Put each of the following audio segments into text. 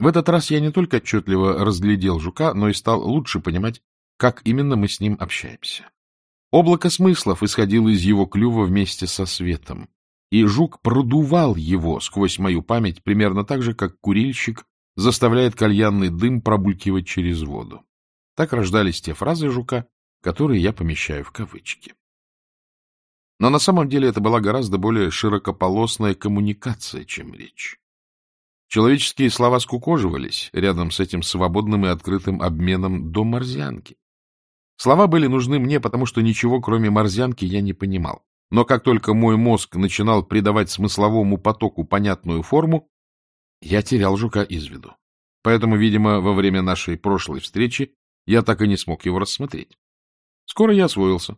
В этот раз я не только отчетливо разглядел жука, но и стал лучше понимать, как именно мы с ним общаемся. Облако смыслов исходило из его клюва вместе со светом, и жук продувал его сквозь мою память примерно так же, как курильщик заставляет кальянный дым пробулькивать через воду. Так рождались те фразы жука, которые я помещаю в кавычки. Но на самом деле это была гораздо более широкополосная коммуникация, чем речь. Человеческие слова скукоживались рядом с этим свободным и открытым обменом до морзянки. Слова были нужны мне, потому что ничего, кроме морзянки, я не понимал. Но как только мой мозг начинал придавать смысловому потоку понятную форму, я терял жука из виду. Поэтому, видимо, во время нашей прошлой встречи я так и не смог его рассмотреть. Скоро я освоился.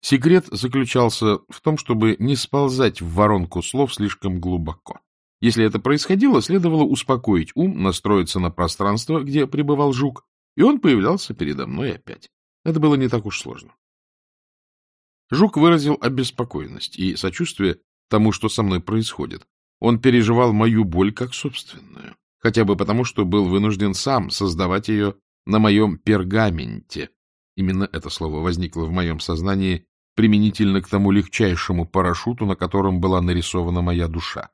Секрет заключался в том, чтобы не сползать в воронку слов слишком глубоко. Если это происходило, следовало успокоить ум, настроиться на пространство, где пребывал жук, и он появлялся передо мной опять. Это было не так уж сложно. Жук выразил обеспокоенность и сочувствие тому, что со мной происходит. Он переживал мою боль как собственную, хотя бы потому, что был вынужден сам создавать ее на моем пергаменте. Именно это слово возникло в моем сознании применительно к тому легчайшему парашюту, на котором была нарисована моя душа.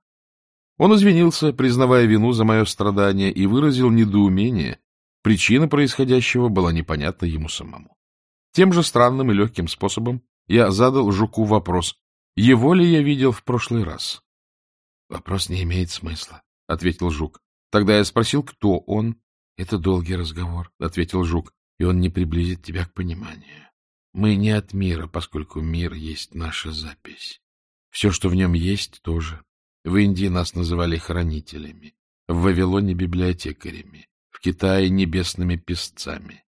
Он извинился, признавая вину за мое страдание, и выразил недоумение. Причина происходящего была непонятна ему самому. Тем же странным и легким способом я задал жуку вопрос, его ли я видел в прошлый раз. — Вопрос не имеет смысла, — ответил жук. Тогда я спросил, кто он. — Это долгий разговор, — ответил жук, — и он не приблизит тебя к пониманию. Мы не от мира, поскольку мир есть наша запись. Все, что в нем есть, тоже. В Индии нас называли хранителями, в Вавилоне — библиотекарями, в Китае — небесными песцами.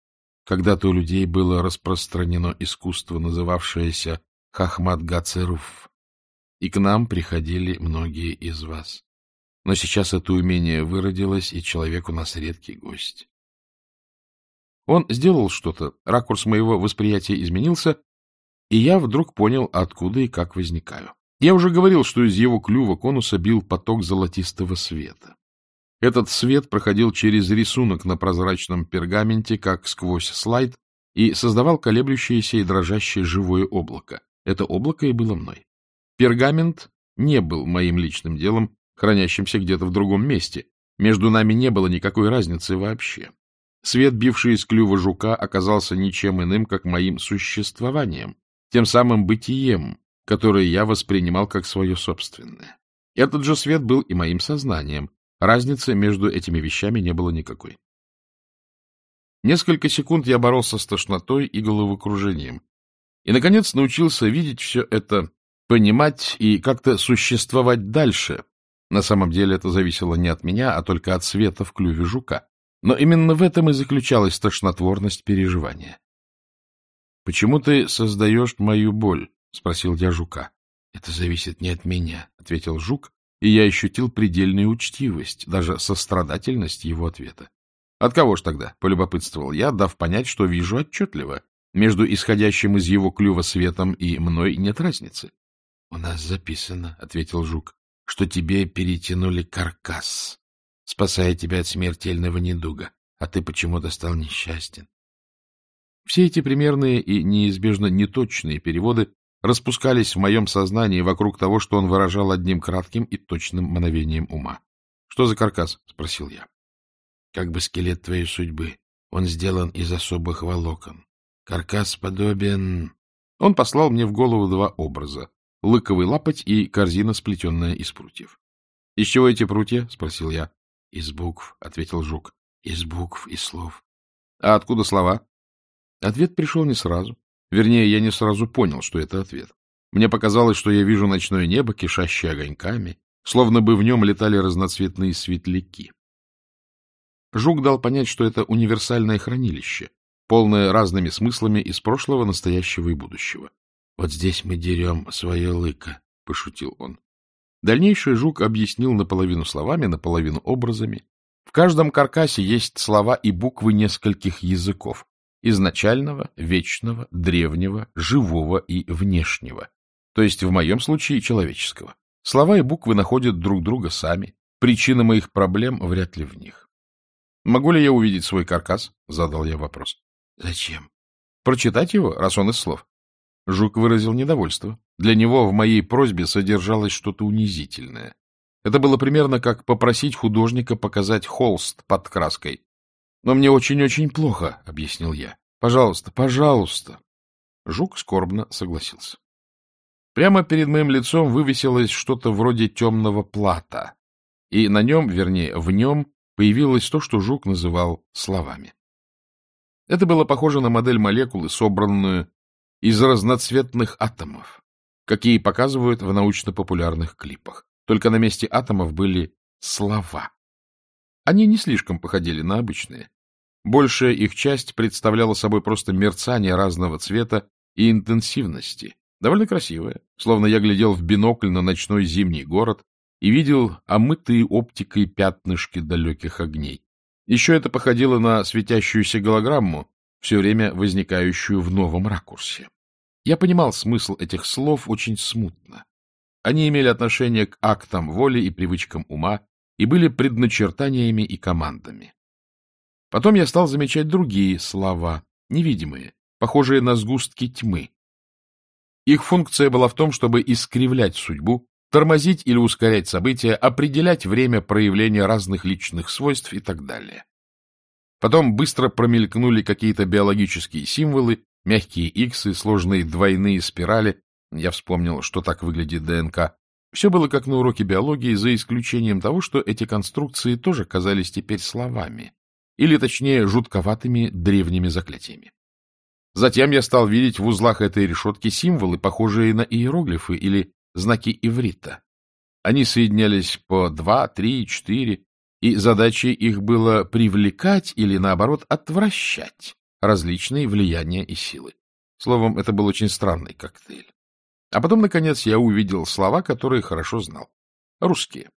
Когда-то у людей было распространено искусство, называвшееся Хахмат Гацеруф, и к нам приходили многие из вас. Но сейчас это умение выродилось, и человек у нас редкий гость. Он сделал что-то, ракурс моего восприятия изменился, и я вдруг понял, откуда и как возникаю. Я уже говорил, что из его клюва конуса бил поток золотистого света. Этот свет проходил через рисунок на прозрачном пергаменте, как сквозь слайд, и создавал колеблющееся и дрожащее живое облако. Это облако и было мной. Пергамент не был моим личным делом, хранящимся где-то в другом месте. Между нами не было никакой разницы вообще. Свет, бивший из клюва жука, оказался ничем иным, как моим существованием, тем самым бытием, которое я воспринимал как свое собственное. Этот же свет был и моим сознанием, Разницы между этими вещами не было никакой. Несколько секунд я боролся с тошнотой и головокружением. И, наконец, научился видеть все это, понимать и как-то существовать дальше. На самом деле это зависело не от меня, а только от света в клюве жука. Но именно в этом и заключалась тошнотворность переживания. — Почему ты создаешь мою боль? — спросил я жука. — Это зависит не от меня, — ответил жук, и я ощутил предельную учтивость, даже сострадательность его ответа. От кого ж тогда, — полюбопытствовал я, дав понять, что вижу отчетливо. Между исходящим из его клюва светом и мной нет разницы. — У нас записано, — ответил жук, — что тебе перетянули каркас, спасая тебя от смертельного недуга, а ты почему-то стал несчастен. Все эти примерные и неизбежно неточные переводы распускались в моем сознании вокруг того, что он выражал одним кратким и точным мановением ума. — Что за каркас? — спросил я. — Как бы скелет твоей судьбы. Он сделан из особых волокон. Каркас подобен... Он послал мне в голову два образа — лыковый лапоть и корзина, сплетенная из прутьев. — Из чего эти прутья? — спросил я. — Из букв, — ответил жук. — Из букв и слов. — А откуда слова? Ответ пришел не сразу. Вернее, я не сразу понял, что это ответ. Мне показалось, что я вижу ночное небо, кишащее огоньками, словно бы в нем летали разноцветные светляки. Жук дал понять, что это универсальное хранилище, полное разными смыслами из прошлого, настоящего и будущего. — Вот здесь мы дерем свое лыко, — пошутил он. Дальнейший жук объяснил наполовину словами, наполовину образами. В каждом каркасе есть слова и буквы нескольких языков, изначального, вечного, древнего, живого и внешнего, то есть в моем случае человеческого. Слова и буквы находят друг друга сами, причина моих проблем вряд ли в них. Могу ли я увидеть свой каркас? — задал я вопрос. — Зачем? — Прочитать его, раз он из слов. Жук выразил недовольство. Для него в моей просьбе содержалось что-то унизительное. Это было примерно как попросить художника показать холст под краской. — Но мне очень-очень плохо, — объяснил я. — Пожалуйста, пожалуйста. Жук скорбно согласился. Прямо перед моим лицом вывесилось что-то вроде темного плата, и на нем, вернее, в нем появилось то, что Жук называл словами. Это было похоже на модель молекулы, собранную из разноцветных атомов, какие показывают в научно-популярных клипах. Только на месте атомов были слова. Они не слишком походили на обычные. Большая их часть представляла собой просто мерцание разного цвета и интенсивности. Довольно красивое, словно я глядел в бинокль на ночной зимний город и видел омытые оптикой пятнышки далеких огней. Еще это походило на светящуюся голограмму, все время возникающую в новом ракурсе. Я понимал смысл этих слов очень смутно. Они имели отношение к актам воли и привычкам ума и были предначертаниями и командами. Потом я стал замечать другие слова, невидимые, похожие на сгустки тьмы. Их функция была в том, чтобы искривлять судьбу, тормозить или ускорять события, определять время проявления разных личных свойств и так далее. Потом быстро промелькнули какие-то биологические символы, мягкие иксы, сложные двойные спирали. Я вспомнил, что так выглядит ДНК. Все было как на уроке биологии, за исключением того, что эти конструкции тоже казались теперь словами, или, точнее, жутковатыми древними заклятиями. Затем я стал видеть в узлах этой решетки символы, похожие на иероглифы или знаки иврита. Они соединялись по два, три, четыре, и задачей их было привлекать или, наоборот, отвращать различные влияния и силы. Словом, это был очень странный коктейль. А потом, наконец, я увидел слова, которые хорошо знал. Русские.